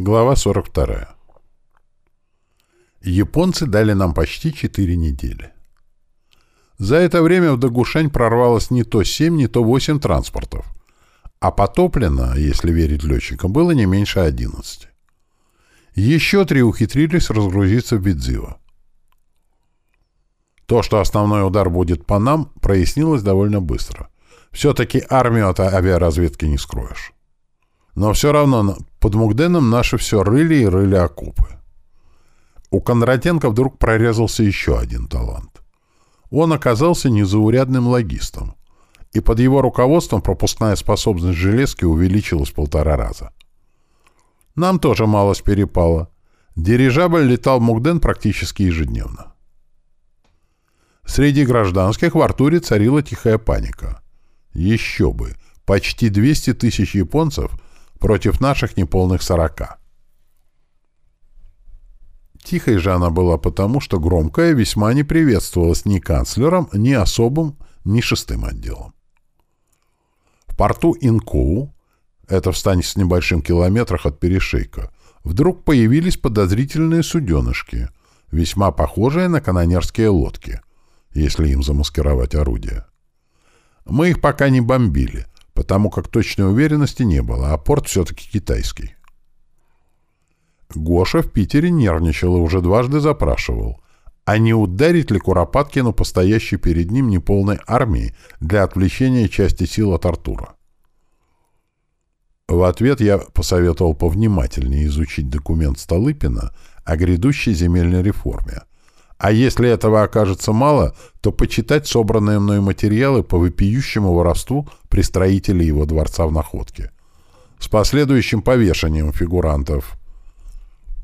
Глава 42. Японцы дали нам почти 4 недели. За это время в Дагушань прорвалось не то 7, не то 8 транспортов, а потоплено, если верить летчикам, было не меньше 11. Еще три ухитрились разгрузиться в Бидзио. То, что основной удар будет по нам, прояснилось довольно быстро. Все-таки армию от авиаразведки не скроешь. Но все равно под Мугденом наши все рыли и рыли окопы. У Кондратенко вдруг прорезался еще один талант. Он оказался незаурядным логистом, и под его руководством пропускная способность железки увеличилась в полтора раза. Нам тоже малость перепало. Дирижабль летал в Мугден практически ежедневно. Среди гражданских в Артуре царила тихая паника. Еще бы! Почти 200 тысяч японцев против наших неполных 40. Тихой же она была потому, что громкая весьма не приветствовалась ни канцлером, ни особым, ни шестым отделом. В порту Инкоу, это в с небольшим километрах от перешейка, вдруг появились подозрительные суденышки, весьма похожие на канонерские лодки — если им замаскировать орудия. Мы их пока не бомбили, потому как точной уверенности не было, а порт все-таки китайский. Гоша в Питере нервничал и уже дважды запрашивал, а не ударить ли Куропаткину по стоящей перед ним неполной армии для отвлечения части сил от Артура. В ответ я посоветовал повнимательнее изучить документ Столыпина о грядущей земельной реформе, а если этого окажется мало, то почитать собранные мной материалы по вопиющему воровству при строителе его дворца в Находке. С последующим повешением фигурантов.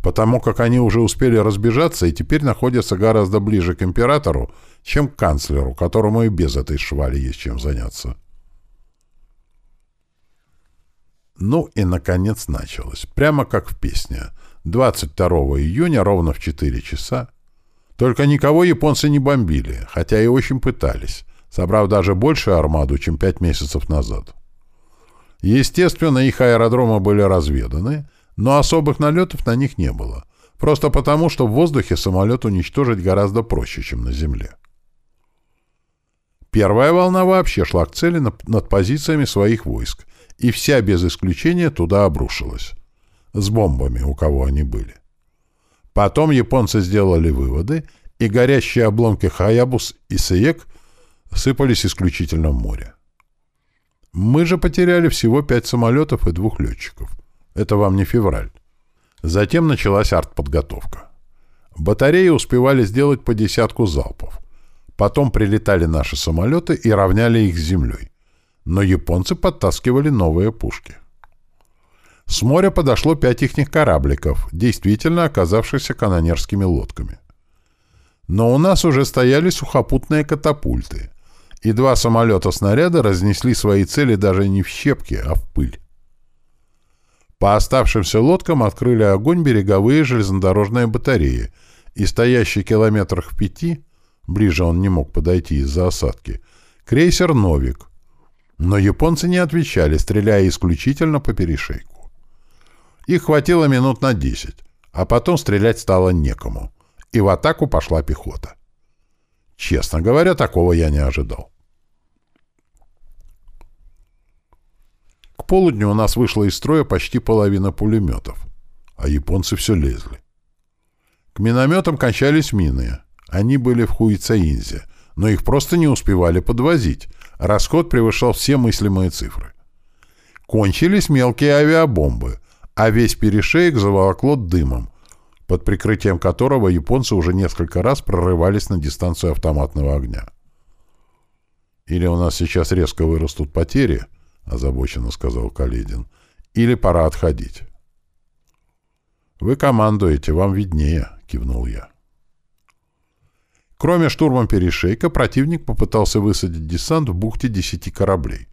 Потому как они уже успели разбежаться и теперь находятся гораздо ближе к императору, чем к канцлеру, которому и без этой швали есть чем заняться. Ну и, наконец, началось. Прямо как в песне. 22 июня ровно в 4 часа только никого японцы не бомбили, хотя и очень пытались, собрав даже большую армаду, чем пять месяцев назад. Естественно, их аэродромы были разведаны, но особых налетов на них не было, просто потому, что в воздухе самолет уничтожить гораздо проще, чем на земле. Первая волна вообще шла к цели над позициями своих войск, и вся без исключения туда обрушилась. С бомбами, у кого они были. Потом японцы сделали выводы, и горящие обломки Хаябус и Сеек сыпались исключительно в море. Мы же потеряли всего пять самолетов и двух летчиков. Это вам не февраль. Затем началась артподготовка. Батареи успевали сделать по десятку залпов. Потом прилетали наши самолеты и равняли их с землей. Но японцы подтаскивали новые пушки. С моря подошло пять ихних корабликов, действительно оказавшихся канонерскими лодками. Но у нас уже стояли сухопутные катапульты, и два самолета-снаряда разнесли свои цели даже не в щепки, а в пыль. По оставшимся лодкам открыли огонь береговые железнодорожные батареи, и стоящий километрах в пяти, ближе он не мог подойти из-за осадки, крейсер «Новик». Но японцы не отвечали, стреляя исключительно по перешейку. Их хватило минут на десять, а потом стрелять стало некому, и в атаку пошла пехота. Честно говоря, такого я не ожидал. К полудню у нас вышла из строя почти половина пулеметов, а японцы все лезли. К минометам кончались мины. Они были в Хуицаинзе, но их просто не успевали подвозить. Расход превышал все мыслимые цифры. Кончились мелкие авиабомбы, а весь перешеек заволокло дымом, под прикрытием которого японцы уже несколько раз прорывались на дистанцию автоматного огня. «Или у нас сейчас резко вырастут потери», — озабоченно сказал Каледин, — «или пора отходить». «Вы командуете, вам виднее», — кивнул я. Кроме штурмом перешейка, противник попытался высадить десант в бухте десяти кораблей.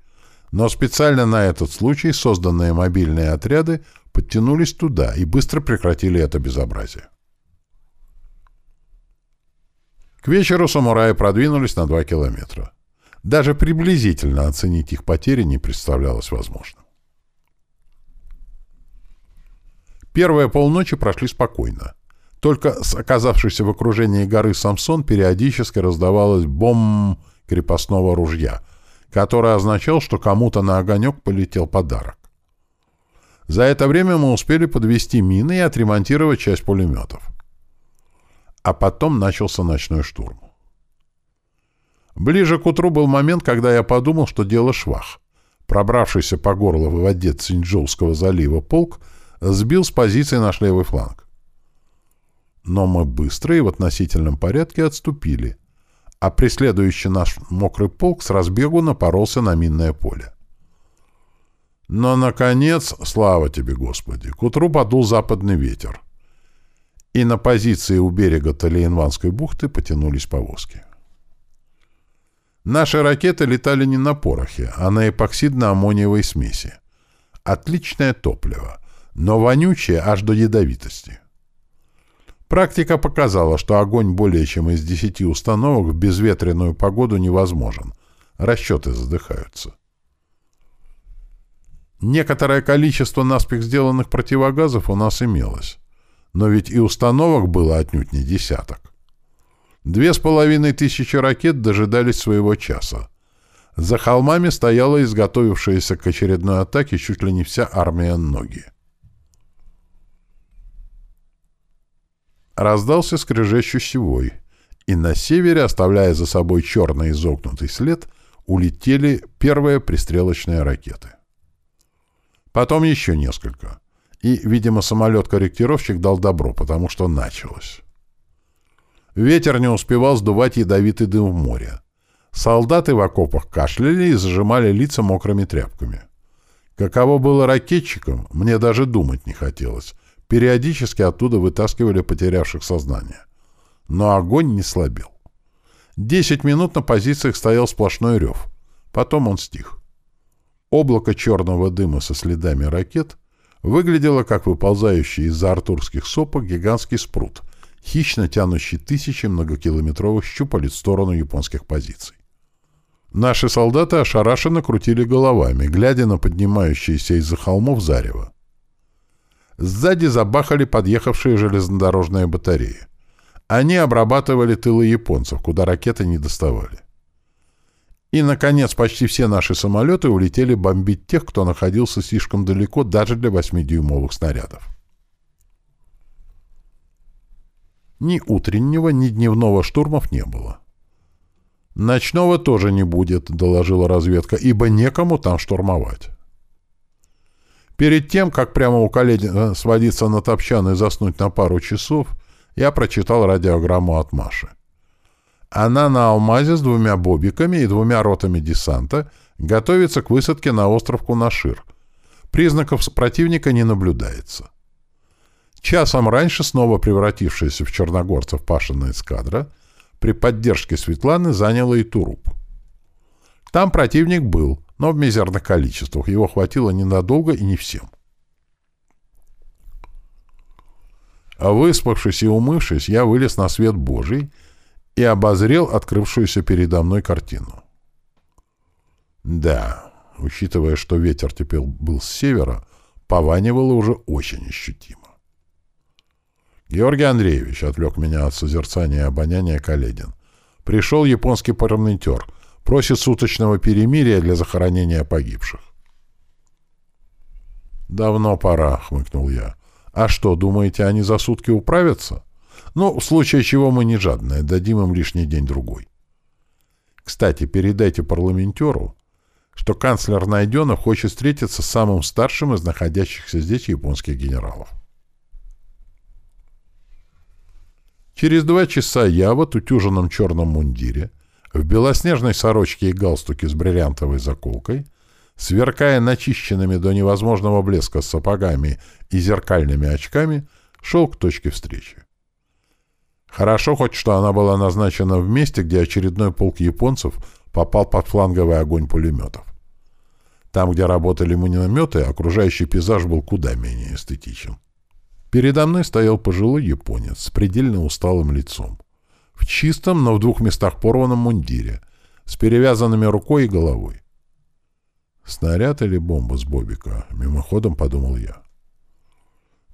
Но специально на этот случай созданные мобильные отряды подтянулись туда и быстро прекратили это безобразие. К вечеру самураи продвинулись на два километра. Даже приблизительно оценить их потери не представлялось возможным. Первые полночи прошли спокойно. Только с оказавшейся в окружении горы Самсон периодически раздавалось бом крепостного ружья, которое означал, что кому-то на огонек полетел подарок. За это время мы успели подвести мины и отремонтировать часть пулеметов. А потом начался ночной штурм. Ближе к утру был момент, когда я подумал, что дело швах. Пробравшийся по горло в воде Цинджоуского залива полк сбил с позиции наш левый фланг. Но мы быстро и в относительном порядке отступили, а преследующий наш мокрый полк с разбегу напоролся на минное поле. Но, наконец, слава тебе, Господи, к утру подул западный ветер, и на позиции у берега Талиенванской бухты потянулись повозки. Наши ракеты летали не на порохе, а на эпоксидно-аммониевой смеси. Отличное топливо, но вонючее аж до ядовитости. Практика показала, что огонь более чем из 10 установок в безветренную погоду невозможен. Расчеты задыхаются. Некоторое количество наспех сделанных противогазов у нас имелось. Но ведь и установок было отнюдь не десяток. Две с половиной тысячи ракет дожидались своего часа. За холмами стояла изготовившаяся к очередной атаке чуть ли не вся армия ноги. Раздался скрежещущий вой, и на севере, оставляя за собой черный изогнутый след, улетели первые пристрелочные ракеты. Потом еще несколько. И, видимо, самолет-корректировщик дал добро, потому что началось. Ветер не успевал сдувать ядовитый дым в море. Солдаты в окопах кашляли и зажимали лица мокрыми тряпками. Каково было ракетчикам, мне даже думать не хотелось. Периодически оттуда вытаскивали потерявших сознание. Но огонь не слабел. Десять минут на позициях стоял сплошной рев. Потом он стих. Облако черного дыма со следами ракет выглядело как выползающий из-за артурских сопок гигантский спрут, хищно тянущий тысячи многокилометровых щупалец в сторону японских позиций. Наши солдаты ошарашенно крутили головами, глядя на поднимающиеся из-за холмов зарево. Сзади забахали подъехавшие железнодорожные батареи. Они обрабатывали тылы японцев, куда ракеты не доставали. И, наконец, почти все наши самолеты улетели бомбить тех, кто находился слишком далеко даже для 8-дюймовых снарядов. Ни утреннего, ни дневного штурмов не было. «Ночного тоже не будет», — доложила разведка, — «ибо некому там штурмовать». Перед тем, как прямо у Каледина сводиться на топчан и заснуть на пару часов, я прочитал радиограмму от Маши. Она на Алмазе с двумя бобиками и двумя ротами десанта готовится к высадке на остров Кунашир. Признаков противника не наблюдается. Часом раньше снова превратившаяся в черногорцев Пашина эскадра при поддержке Светланы заняла и Туруп. Там противник был, но в мизерных количествах. Его хватило ненадолго и не всем. А выспавшись и умывшись, я вылез на свет Божий и обозрел открывшуюся передо мной картину. Да, учитывая, что ветер теперь был с севера, пованивало уже очень ощутимо. Георгий Андреевич отвлек меня от созерцания и обоняния Каледин. Пришел японский парламентер, просит суточного перемирия для захоронения погибших. «Давно пора», — хмыкнул я. «А что, думаете, они за сутки управятся?» Ну, в случае чего мы не жадные, дадим им лишний день-другой. Кстати, передайте парламентеру, что канцлер Найденов хочет встретиться с самым старшим из находящихся здесь японских генералов. Через два часа я в отутюженном черном мундире, в белоснежной сорочке и галстуке с бриллиантовой заколкой, сверкая начищенными до невозможного блеска сапогами и зеркальными очками, шел к точке встречи. Хорошо хоть, что она была назначена в месте, где очередной полк японцев попал под фланговый огонь пулеметов. Там, где работали минометы, окружающий пейзаж был куда менее эстетичен. Передо мной стоял пожилой японец с предельно усталым лицом. В чистом, но в двух местах порванном мундире, с перевязанными рукой и головой. «Снаряд или бомба с Бобика?» — мимоходом подумал я.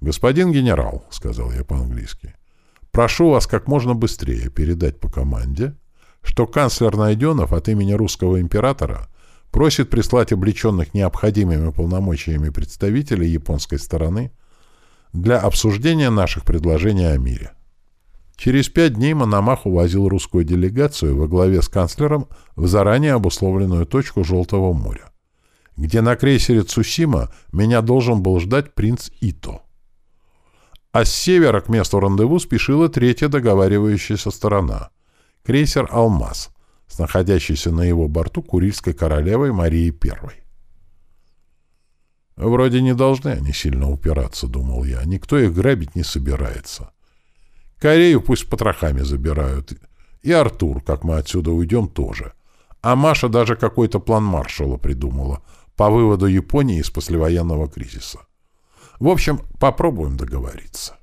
«Господин генерал», — сказал я по-английски, — «прошу вас как можно быстрее передать по команде, что канцлер Найденов от имени русского императора просит прислать облеченных необходимыми полномочиями представителей японской стороны для обсуждения наших предложений о мире. Через пять дней Мономах увозил русскую делегацию во главе с канцлером в заранее обусловленную точку Желтого моря, где на крейсере «Цусима» меня должен был ждать принц Ито. А с севера к месту рандеву спешила третья договаривающаяся сторона — крейсер «Алмаз», с находящейся на его борту Курильской королевой Марией I. «Вроде не должны они сильно упираться», — думал я. «Никто их грабить не собирается». Корею пусть потрохами забирают. И Артур, как мы отсюда уйдем, тоже. А Маша даже какой-то план маршала придумала по выводу Японии из послевоенного кризиса. В общем, попробуем договориться.